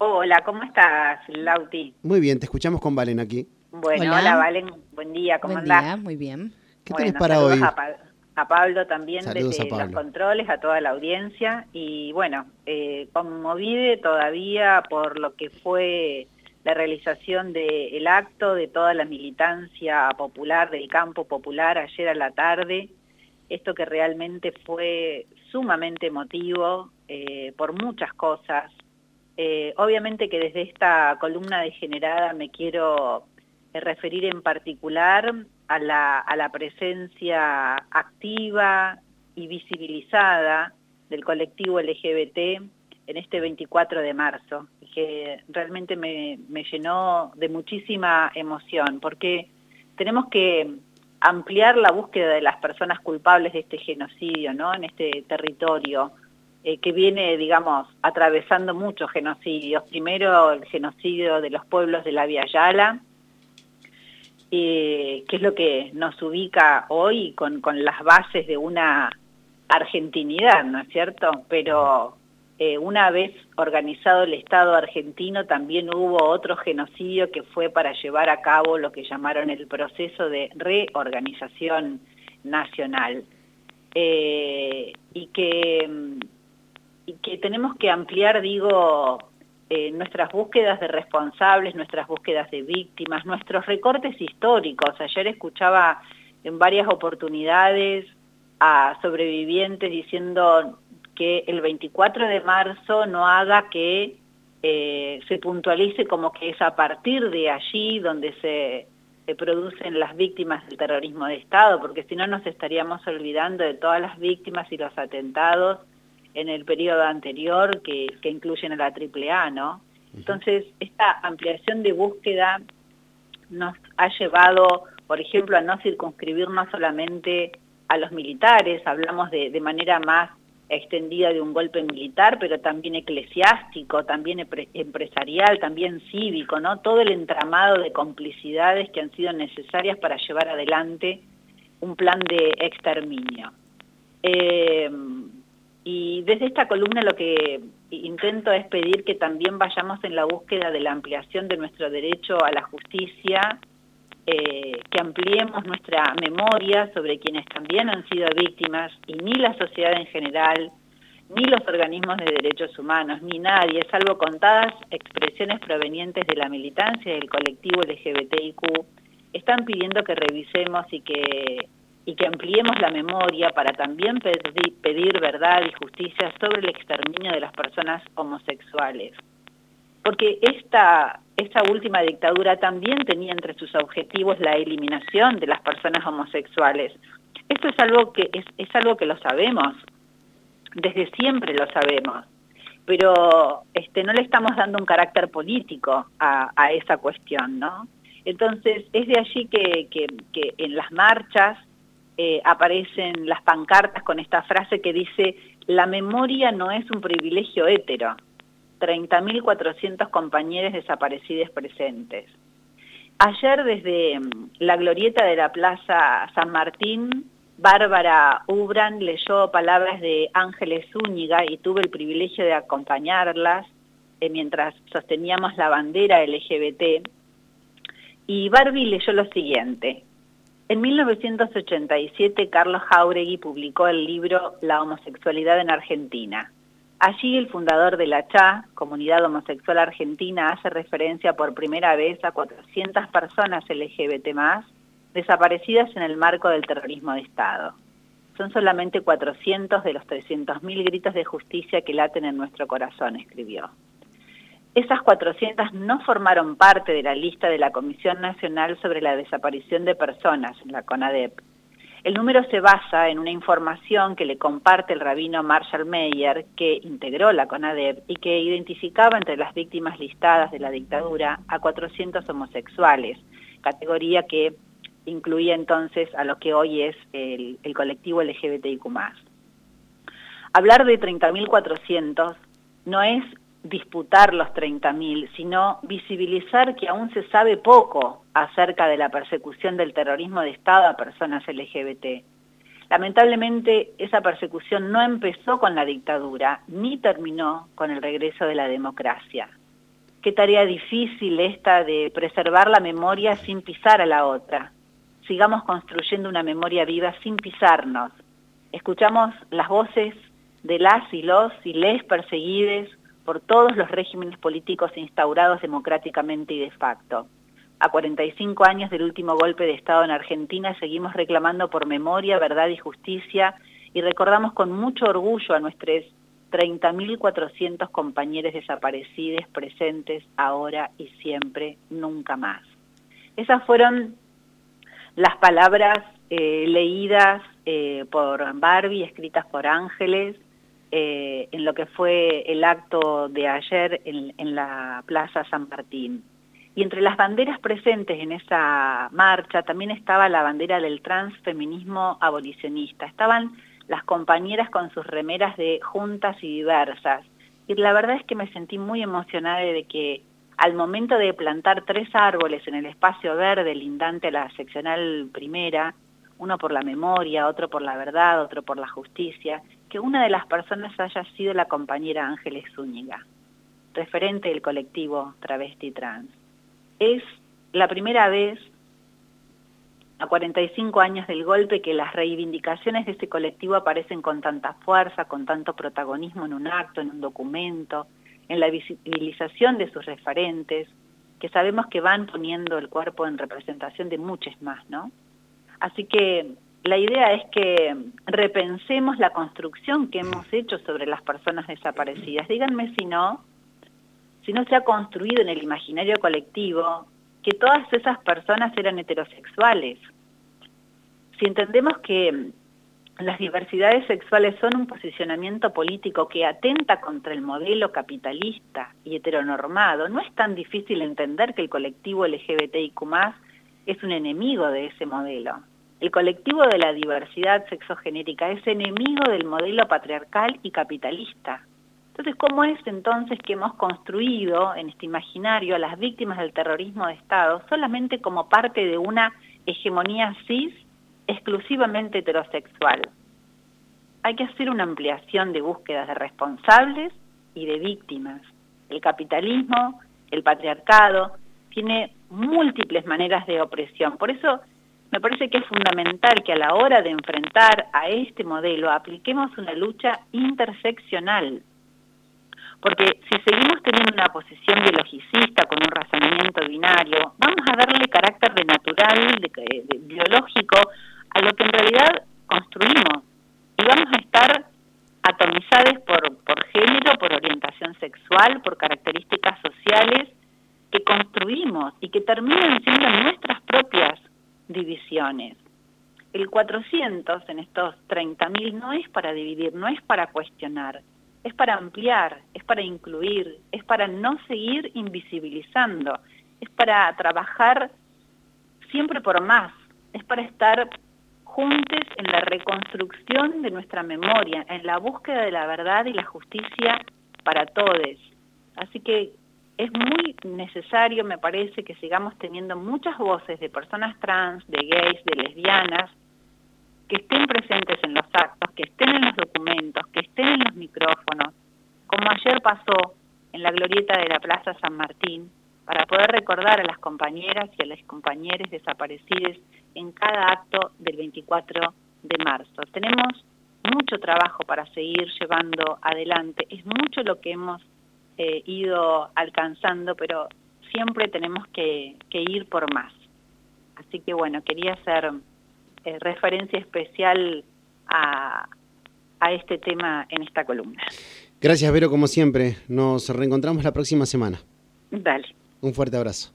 Hola, ¿cómo estás, Lauti? Muy bien, te escuchamos con Valen aquí. Bueno, hola, Valen, buen día, ¿cómo buen andás? Día, muy bien. ¿Qué tenés para hoy? A, Pablo también Saludos desde Pablo. los controles, a toda la audiencia. Y bueno, eh, conmovide todavía por lo que fue la realización del acto de toda la militancia popular, del campo popular ayer a la tarde. Esto que realmente fue sumamente emotivo eh, por muchas cosas. Eh, obviamente que desde esta columna degenerada me quiero eh, referir en particular a la, a la presencia activa y visibilizada del colectivo LGBT en este 24 de marzo, que realmente me, me llenó de muchísima emoción, porque tenemos que ampliar la búsqueda de las personas culpables de este genocidio, ¿no? En este territorio, eh, que viene, digamos, atravesando muchos genocidios. Primero el genocidio de los pueblos de la Via Yala, eh, que es lo que nos ubica hoy con, con las bases de una argentinidad, ¿no es cierto? Pero eh, una vez organizado el Estado argentino también hubo otro genocidio que fue para llevar a cabo lo que llamaron el proceso de reorganización nacional. Eh, y, que, y tenemos que ampliar, digo, eh, nuestras búsquedas de responsables, nuestras búsquedas de víctimas, nuestros recortes históricos. Ayer escuchaba en varias oportunidades a sobrevivientes diciendo que el 24 de marzo no haga que eh, se puntualice como que es a partir de allí donde se, producen las víctimas del terrorismo de Estado, porque si no nos estaríamos olvidando de todas las víctimas y los atentados en el periodo anterior que, que incluyen a la AAA, ¿no? Entonces, esta ampliación de búsqueda nos ha llevado, por ejemplo, a no circunscribir no solamente a los militares, hablamos de, de manera más extendida de un golpe militar, pero también eclesiástico, también empresarial, también cívico, ¿no? Todo el entramado de complicidades que han sido necesarias para llevar adelante un plan de exterminio. Eh, y desde esta columna lo que intento es pedir que también vayamos en la búsqueda de la ampliación de nuestro derecho a la justicia, eh, que ampliemos nuestra memoria sobre quienes también han sido víctimas y ni la sociedad en general, ni los organismos de derechos humanos, ni nadie, salvo contadas expresiones provenientes de la militancia del colectivo LGBTIQ, están pidiendo que revisemos y que y que ampliemos la memoria para también pedir, verdad y justicia sobre el exterminio de las personas homosexuales. Porque esta, esta última dictadura también tenía entre sus objetivos la eliminación de las personas homosexuales. Esto es algo que, es, es algo que lo sabemos, desde siempre lo sabemos, pero este, no le estamos dando un carácter político a, a esa cuestión, ¿no? Entonces, es de allí que, que, que en las marchas eh, aparecen las pancartas con esta frase que dice, la memoria no es un privilegio hétero, 30.400 compañeros desaparecidos presentes. Ayer desde la glorieta de la Plaza San Martín, Bárbara Ubran leyó palabras de Ángeles Zúñiga y tuve el privilegio de acompañarlas eh, mientras sosteníamos la bandera LGBT. Y Barbie leyó lo siguiente, en 1987, Carlos Jauregui publicó el libro La homosexualidad en Argentina. Allí el fundador de la CHA, Comunidad Homosexual Argentina, hace referencia por primera vez a 400 personas LGBT+, desaparecidas en el marco del terrorismo de Estado. Son solamente 400 de los 300.000 gritos de justicia que laten en nuestro corazón, escribió. Esas 400 no formaron parte de la lista de la Comisión Nacional sobre la Desaparición de Personas, la CONADEP. El número se basa en una información que le comparte el rabino Marshall Meyer, que integró la CONADEP y que identificaba entre las víctimas listadas de la dictadura a 400 homosexuales, categoría que incluía entonces a lo que hoy es el, el colectivo LGBTIQ+. Hablar de 30.400 no es disputar los 30.000, sino visibilizar que aún se sabe poco acerca de la persecución del terrorismo de Estado a personas LGBT. Lamentablemente, esa persecución no empezó con la dictadura, ni terminó con el regreso de la democracia. qué tarea difícil esta de preservar la memoria sin pisar a la otra. Sigamos construyendo una memoria viva sin pisarnos. Escuchamos las voces de las y los y les perseguides por todos los regímenes políticos instaurados democráticamente y de facto. A 45 años del último golpe de Estado en Argentina seguimos reclamando por memoria, verdad y justicia y recordamos con mucho orgullo a nuestros 30.400 compañeros desaparecidos presentes ahora y siempre, nunca más. Esas fueron las palabras eh, leídas eh, por Barbie, escritas por Ángeles, eh, en lo que fue el acto de ayer en, en la Plaza San Martín. Y entre las banderas presentes en esa marcha también estaba la bandera del transfeminismo abolicionista. Estaban las compañeras con sus remeras de juntas y diversas. Y la verdad es que me sentí muy emocionada de que al momento de plantar tres árboles en el espacio verde lindante a la seccional primera, uno por la memoria, otro por la verdad, otro por la justicia, que una de las personas haya sido la compañera Ángeles Zúñiga, referente del colectivo Travesti Trans. Es la primera vez a 45 años del golpe que las reivindicaciones de este colectivo aparecen con tanta fuerza, con tanto protagonismo en un acto, en un documento, en la visibilización de sus referentes, que sabemos que van poniendo el cuerpo en representación de muchos más, ¿no? Así que la idea es que repensemos la construcción que hemos hecho sobre las personas desaparecidas. Díganme si no, si no se ha construido en el imaginario colectivo que todas esas personas eran heterosexuales. Si entendemos que las diversidades sexuales son un posicionamiento político que atenta contra el modelo capitalista y heteronormado, no es tan difícil entender que el colectivo LGBTIQ+, es un enemigo de ese modelo. El colectivo de la diversidad sexogenérica es enemigo del modelo patriarcal y capitalista. Entonces, ¿cómo es entonces que hemos construido en este imaginario a las víctimas del terrorismo de Estado solamente como parte de una hegemonía cis exclusivamente heterosexual? Hay que hacer una ampliación de búsquedas de responsables y de víctimas. El capitalismo, el patriarcado, tiene múltiples maneras de opresión. Por eso me parece que es fundamental que a la hora de enfrentar a este modelo apliquemos una lucha interseccional porque si seguimos teniendo una posición biologicista con un razonamiento binario, vamos a darle carácter de natural, de, biológico, a lo que en realidad construimos. Y vamos a estar atomizados por, por género, por orientación sexual, por características sociales que construimos y que terminan siendo nuestras propias divisiones. El 400 en estos 30.000 no es para dividir, no es para cuestionar, es para ampliar, es para incluir, es para no seguir invisibilizando, es para trabajar siempre por más, es para estar juntos en la reconstrucción de nuestra memoria, en la búsqueda de la verdad y la justicia para todos. Así que es muy necesario, me parece, que sigamos teniendo muchas voces de personas trans, de gays, de lesbianas, que estén presentes en los actos, que estén en los documentos, que estén en los micrófonos, como ayer pasó en la glorieta de la Plaza San Martín, para poder recordar a las compañeras y a los compañeros desaparecidos en cada acto del 24 de marzo. Tenemos mucho trabajo para seguir llevando adelante, es mucho lo que hemos eh, ido alcanzando, pero siempre tenemos que, que ir por más. Así que bueno, quería hacer eh, referencia especial a, a este tema en esta columna. Gracias, Vero, como siempre. Nos reencontramos la próxima semana. Dale. Un fuerte abrazo.